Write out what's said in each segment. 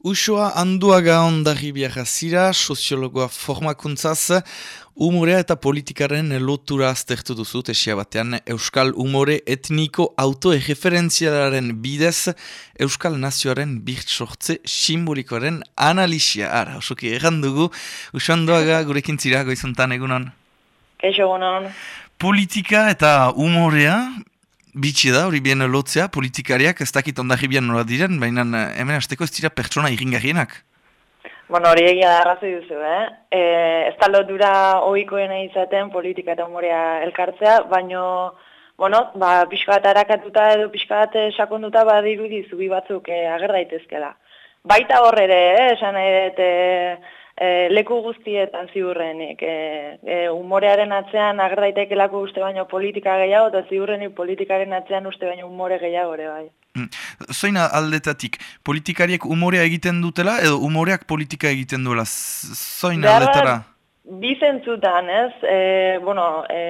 Usoa handuaga ondari biarra zira, soziologoa formakuntzaz, umorea eta politikaren lotura aztertu duzu, tesia batean, Euskal umore etniko autoereferentzialaren bidez, Euskal nazioaren birtsortze simbolikoaren analisia. Ara, osoki errandugu, uso handuaga gurekin zira, goizuntan egunon. Keixo egunon. Politika eta umorea, bitxi da, hori bien lotzea, politikariak ez dakit ondari bien nola diren, baina eh, hemen azteko ez dira pertsona irringarrienak. Bueno, hori egia da arrazi duzu, eh? E, ez da lotura oikoena izaten politika eta humorea elkartzea, baino, bueno, ba, pixka bat harakatuta edo pixka bat eh, sakonduta badirudi zubi batzuk e, ager daitezkela. Baita horre ere, eh? esan nahi e, leku guztietan ziurrenik. E, e, umorearen atzean agerdaitekelako uste baino politika gehiago, eta ziurrenik politikaren atzean uste baino umore gehiago ere bai. Mm. Zoina aldetatik, politikariek umorea egiten dutela edo umoreak politika egiten duela? Zoina aldetara? Bizentzutan, ez? E, bueno, e,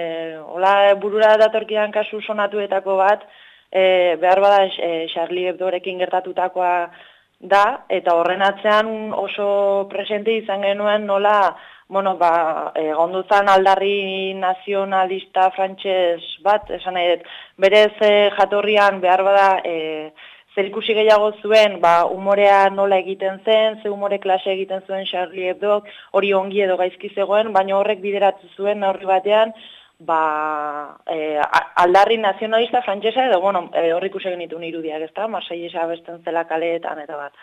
hola burura datorkian kasu sonatuetako bat, e, behar bada e, Charlie Hebdorekin gertatutakoa da, eta horren atzean oso presente izan genuen nola, bueno, ba, e, gonduzan aldarri nazionalista frantxez bat, esan dut, berez e, jatorrian behar bada e, zer ikusi gehiago zuen, ba, umorea nola egiten zen, ze umore klase egiten zuen Charlie Hebdo, hori ongi edo gaizki zegoen, baina horrek bideratu zuen horri batean, ba, e, aldarri nazionalista frantsesa edo, bueno, e, horrik usegin itun irudiak, ez da, Marseillesa besten zela kaleetan eta bat.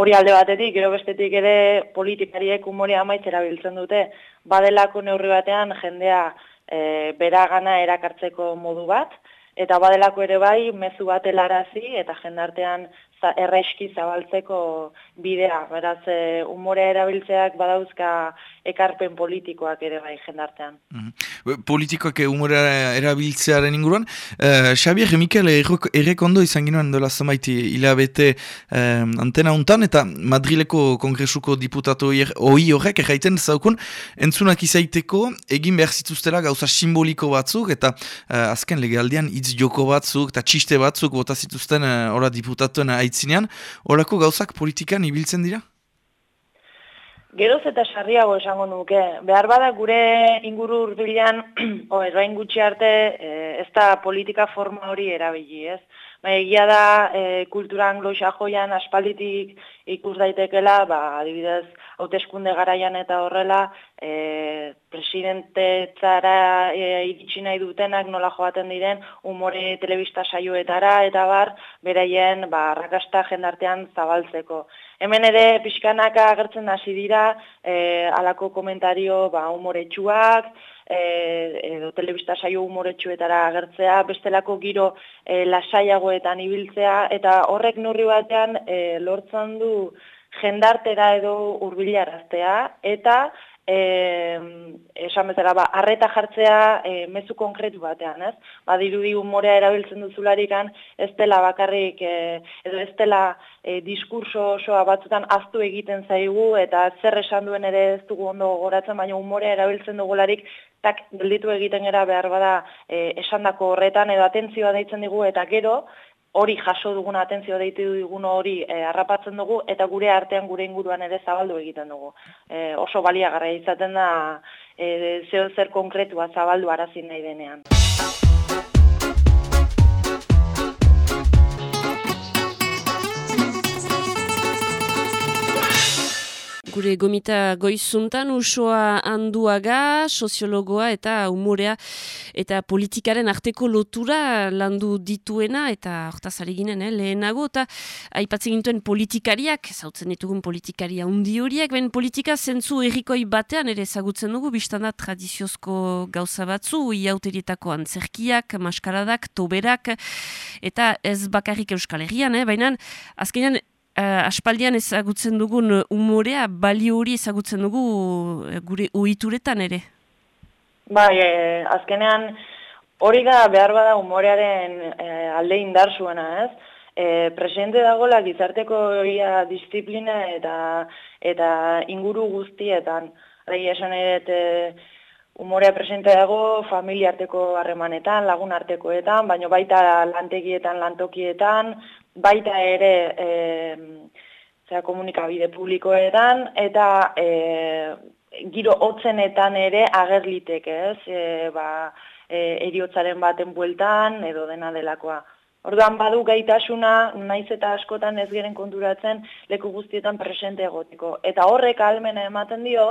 Hori alde batetik, gero bestetik ere politikariek umorea amaitzera biltzen dute, badelako neurri batean jendea e, beragana erakartzeko modu bat, eta badelako ere bai mezu bat elarazi eta jendartean za, erreski zabaltzeko bidea. Beraz, e, umorea erabiltzeak badauzka ekarpen politikoak ere bai jendartean. Mm -hmm. Politikoak umorea erabiltzearen inguruan. Uh, Xabier Mikel errekondo izan ginoen dola zamaiti hilabete uh, antena untan eta Madrileko kongresuko diputatu hoi horrek erraiten zaukun entzunak izaiteko egin behar zituztela gauza simboliko batzuk eta uh, azken legaldian hitz joko batzuk eta txiste batzuk bota zituzten uh, diputatuen aitzinean, horako gauzak politikan ibiltzen dira? Geroz eta sarriago esango nuke. Behar bada gure inguru urbilan, o errain gutxi arte, e, ez da politika forma hori erabili, ez? Ba, egia da e, kultura angloxa joian aspalditik ikus daitekela, ba, adibidez, hauteskunde garaian eta horrela, e, presidente zara e, iritsi nahi dutenak nola joaten diren, umore telebista saioetara eta bar, beraien, ba, rakasta jendartean zabaltzeko. Hemen ere pixkanaka agertzen hasi dira, e, alako komentario, ba, umoretsuak, e, edo telebista saio umoretsuetara agertzea, bestelako giro e, lasaiagoetan ibiltzea, eta horrek nurri batean e, lortzen du jendartera edo urbilaraztea, eta eh esan bezala ba harreta jartzea e, mezu konkretu batean, ez? Ba dirudi umorea erabiltzen duzularikan ez dela bakarrik e, edo ez dela e, diskurso osoa batzutan aztu egiten zaigu eta zer esan duen ere ez dugu ondo gogoratzen, baina umorea erabiltzen dugularik tak gelditu egiten gera behar bada e, esandako horretan edo atentzioa deitzen digu eta gero hori jaso dugun atentzio deitu dugun hori e, harrapatzen dugu eta gure artean gure inguruan ere zabaldu egiten dugu. E, oso baliagarra izaten da e, zeo zer konkretua zabaldu arazin nahi denean. Gure gomita goizuntan usoa handuaga, soziologoa eta umorea eta politikaren arteko lotura landu dituena eta hortaz ginen, eh, lehenago eta aipatzen gintuen politikariak, zautzen ditugun politikaria undi horiek, ben politika zentzu errikoi batean ere ezagutzen dugu, biztanda tradiziozko gauza batzu, iauterietako antzerkiak, maskaradak, toberak, eta ez bakarrik euskal herrian, eh, baina azkenean uh, aspaldian ezagutzen dugun umorea, balio hori ezagutzen dugu uh, gure uhituretan ere? Bai, e, azkenean hori da behar bada umorearen e, alde indar zuena, ez? E, presente dagoela gizarteko ia disiplina eta eta inguru guztietan. Bai, esan ere, umorea presente dago familia arteko harremanetan, lagun artekoetan, baino baita lantegietan, lantokietan, baita ere e, zera komunikabide publikoetan, eta e, giro hotzenetan ere agerliteke, ez? E, ba, e, eriotzaren baten bueltan, edo dena delakoa. Orduan badu gaitasuna, naiz eta askotan ez geren konturatzen leku guztietan presente egoteko. Eta horrek almena ematen dio,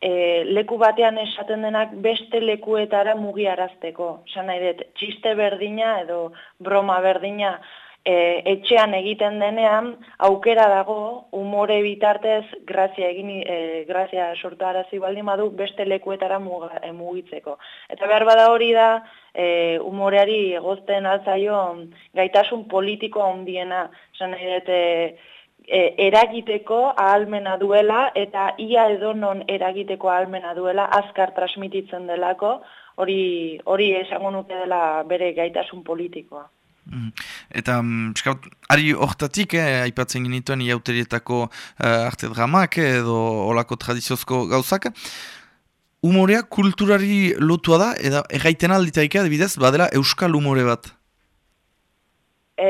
e, leku batean esaten denak beste lekuetara mugiarazteko. Dut, txiste berdina edo broma berdina e, etxean egiten denean, aukera dago, umore bitartez, grazia egin, e, grazia sortu arazi baldin badu, beste lekuetara e, mugitzeko. Eta behar bada hori da, e, umoreari egozten altzaio gaitasun politiko handiena, zan dut, e, eragiteko ahalmena duela, eta ia edonon eragiteko ahalmena duela, azkar transmititzen delako, hori, hori esango nuke dela bere gaitasun politikoa. Mm. Eta, um, ari hortatik, eh, aipatzen genituen iauterietako uh, arte dramak edo olako tradiziozko gauzak, umorea kulturari lotua da, edo erraiten alditaik adibidez, badela euskal umore bat? E,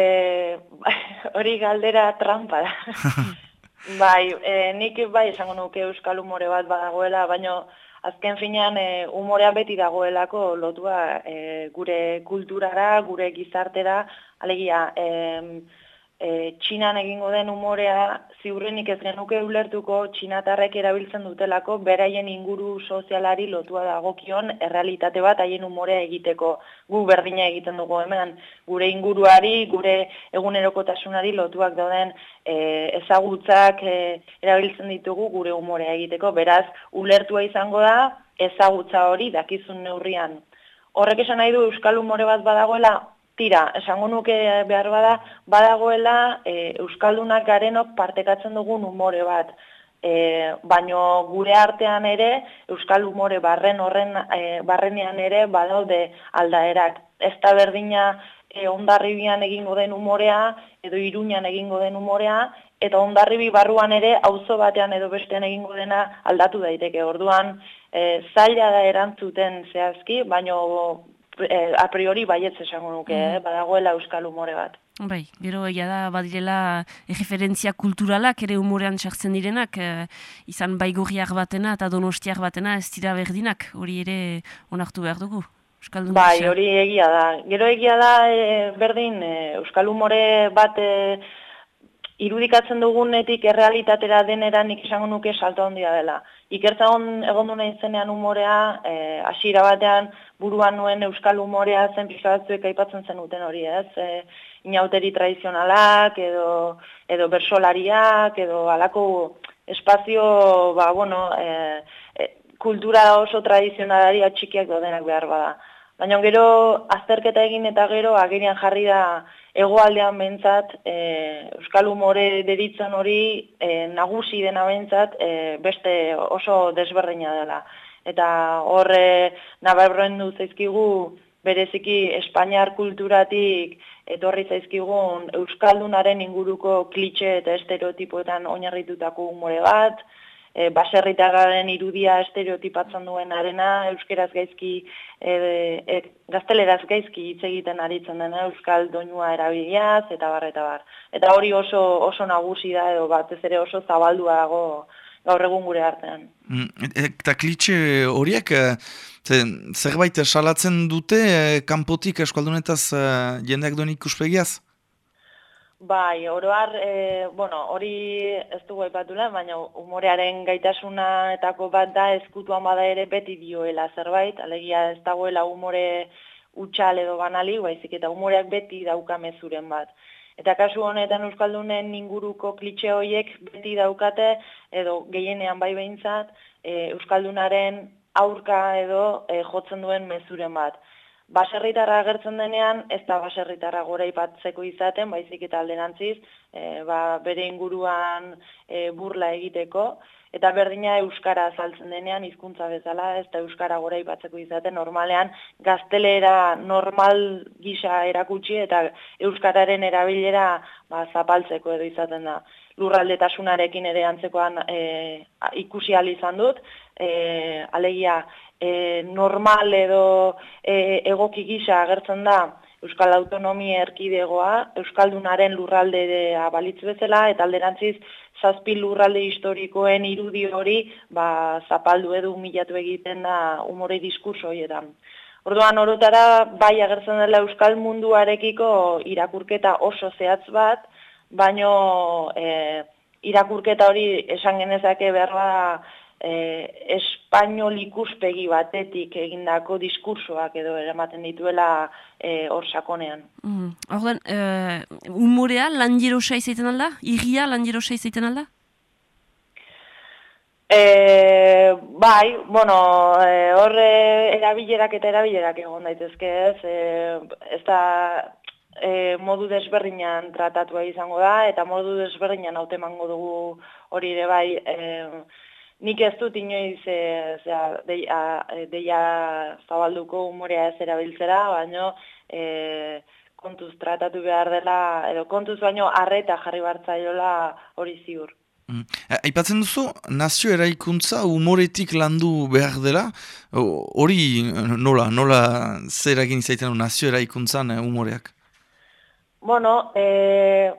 hori galdera trampa da. bai, e, nik bai esango nuke euskal umore bat badagoela, baina azken finean e, umorea beti dagoelako lotua e, gure kulturara, gure gizartera, alegia, e, e, txinan egingo den umorea ziurrenik ez genuke ulertuko txinatarrek erabiltzen dutelako beraien inguru sozialari lotua dagokion errealitate bat haien umorea egiteko. Gu berdina egiten dugu hemen gure inguruari, gure egunerokotasunari lotuak dauden e, ezagutzak e, erabiltzen ditugu gure umorea egiteko. Beraz ulertua izango da ezagutza hori dakizun neurrian. Horrek esan nahi du euskal umore bat badagoela Tira, esango nuke behar bada, badagoela e, Euskaldunak garenok partekatzen dugun umore bat. E, baino gure artean ere, Euskal umore barren horren e, barrenean ere badaude aldaerak. Ez da berdina e, ondarribian egingo den umorea, edo iruñan egingo den umorea, eta ondarribi barruan ere auzo batean edo bestean egingo dena aldatu daiteke. Orduan, e, zaila da erantzuten zehazki, baino a priori baietz esango nuke, mm. eh? badagoela euskal umore bat. Bai, gero egia da badirela referentzia kulturalak ere umorean txartzen direnak, eh, izan baigorriak batena eta donostiak batena ez dira berdinak, hori ere onartu behar dugu. Euskaldun bai, hori egia da. Gero egia da e, berdin e, euskal umore bat e, irudikatzen dugunetik errealitatera denera nik esango nuke salto handia dela. Ikertza egon duna izenean umorea, e, asira batean buruan nuen euskal umorea zen pixka batzuek aipatzen zen uten hori, ez? E, inauteri tradizionalak, edo, edo bersolariak, edo alako espazio, ba, bueno, e, e, kultura oso tradizionalari atxikiak dodenak behar bada. Baina gero, azterketa egin eta gero, agerian jarri da, egoaldean bentsat, e, Euskal Humore deritzen hori e, nagusi dena bentsat, e, beste oso desberdina dela. Eta horre nabarren du zaizkigu bereziki Espainiar kulturatik etorri zaizkigun Euskaldunaren inguruko klitxe eta estereotipoetan oinarritutako humore bat, e, baserritararen irudia estereotipatzen duen arena, euskeraz gaizki, e, e, gazteleraz gaizki hitz egiten aritzen dena, euskal doinua erabiliaz, eta bar, eta bar. Eta hori oso, oso nagusi da, edo batez ere oso zabaldua dago gaur egun gure artean. Mm, eta klitxe horiek, zerbait salatzen dute, kanpotik eskaldunetaz jendeak duen ikuspegiaz? Bai, oroar, e, bueno, hori ez dugu epatula, baina umorearen gaitasunetako bat da ezkutuan bada ere beti dioela zerbait, alegia ez dagoela umore utxal edo banali, baizik eta umoreak beti dauka mezuren bat. Eta kasu honetan Euskaldunen inguruko klitxe horiek beti daukate, edo gehienean bai behintzat, e, Euskaldunaren aurka edo e, jotzen duen mezuren bat baserritarra agertzen denean, ez da baserritarra gora ipatzeko izaten, baizik eta alderantziz, e, ba, bere inguruan e, burla egiteko, eta berdina euskara azaltzen denean hizkuntza bezala, ez da euskara gora ipatzeko izaten, normalean gaztelera normal gisa erakutsi eta euskararen erabilera ba, zapaltzeko edo izaten da. Lurraldetasunarekin ere antzekoan e, ikusi izan dut, e, alegia e, normal edo e, egoki gisa agertzen da Euskal Autonomia Erkidegoa, Euskaldunaren lurraldea balitz bezala, eta alderantziz zazpi lurralde historikoen irudi hori ba, zapaldu edu milatu egiten da umore diskurso horietan. Orduan orotara bai agertzen dela euskal munduarekiko irakurketa oso zehatz bat, baino e, irakurketa hori esan genezake berra e, espainol ikuspegi batetik egindako diskursoak edo eramaten dituela e, hor sakonean. Mm. Orduan, uh, umorea lan jirosa izaiten alda? Iria lan jirosa izaiten alda? E, bai, bueno, e, horre erabilerak eta erabilerak egon daitezke ez, e, ez da e, modu desberdinan tratatua izango da, eta modu desberdinan haute mango dugu hori ere bai, e, nik ez dut inoiz e, zera, deia, deia zabalduko umorea ez erabiltzera, baino e, kontuz tratatu behar dela, edo kontuz baino arreta jarri bartzaiola hori ziur. Mm. Aipatzen duzu, nazio eraikuntza umoretik landu behar dela, hori nola, nola zer egin izaiten nazio eraikuntzan eh, umoreak? Bueno, e,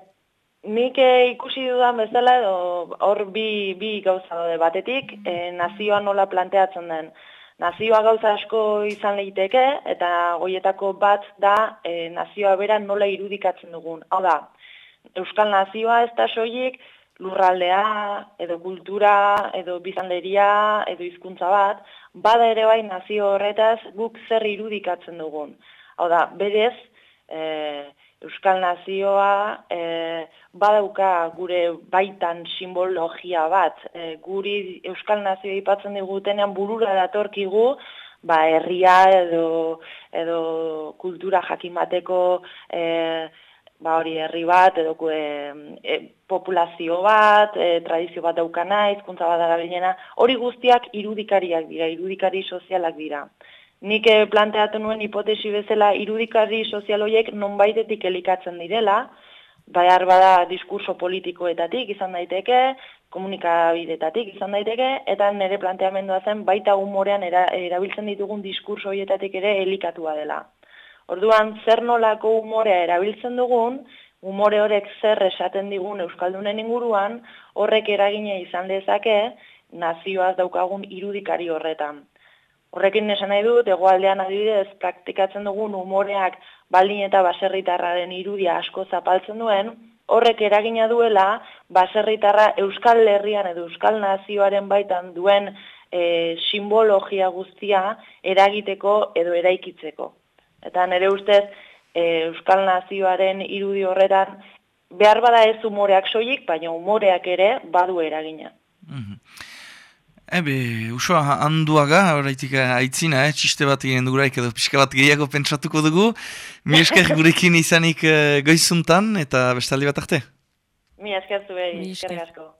nik eh, ikusi dudan bezala edo hor bi, bi gauza daude batetik, e, nazioa nola planteatzen den. Nazioa gauza asko izan leiteke eta goietako bat da e, nazioa bera nola irudikatzen dugun. Hau da, Euskal Nazioa ez da soilik, lurraldea, edo kultura, edo bizanderia, edo hizkuntza bat, bada ere bai nazio horretaz guk zer irudikatzen dugun. Hau da, berez, e, Euskal Nazioa e, badauka gure baitan simbologia bat. E, guri Euskal Nazioa ipatzen digutenean burura datorkigu, ba, herria edo, edo kultura jakimateko e, ba hori herri bat edo e, e, populazio bat, e, tradizio bat daukana, hizkuntza bat darabilena, hori guztiak irudikariak dira, irudikari sozialak dira. Nik e, planteatu nuen hipotesi bezala irudikari sozial horiek nonbaitetik elikatzen direla, behar bada diskurso politikoetatik izan daiteke, komunikabidetatik izan daiteke, eta nire planteamendua zen baita humorean erabiltzen ditugun diskurso horietatik ere elikatua dela. Orduan, zer nolako umorea erabiltzen dugun, umore horrek zer esaten digun Euskaldunen inguruan, horrek eragine izan dezake nazioaz daukagun irudikari horretan. Horrekin esan nahi dut, egoaldean adibidez, praktikatzen dugun umoreak baldin eta baserritarraren irudia asko zapaltzen duen, horrek eragina duela baserritarra Euskal Herrian edo Euskal Nazioaren baitan duen e, simbologia guztia eragiteko edo eraikitzeko. Eta nire ustez, e, Euskal Nazioaren irudi horretan, behar bada ez umoreak soilik, baina umoreak ere badu eragina. Mm -hmm. Ebe, usua handuaga, horretik eh, aitzina, eh, txiste bat egin duguraik edo pixka bat gehiago pentsatuko dugu. Mi esker gurekin izanik uh, goizuntan eta bestaldi bat arte? Mi esker zuei, esker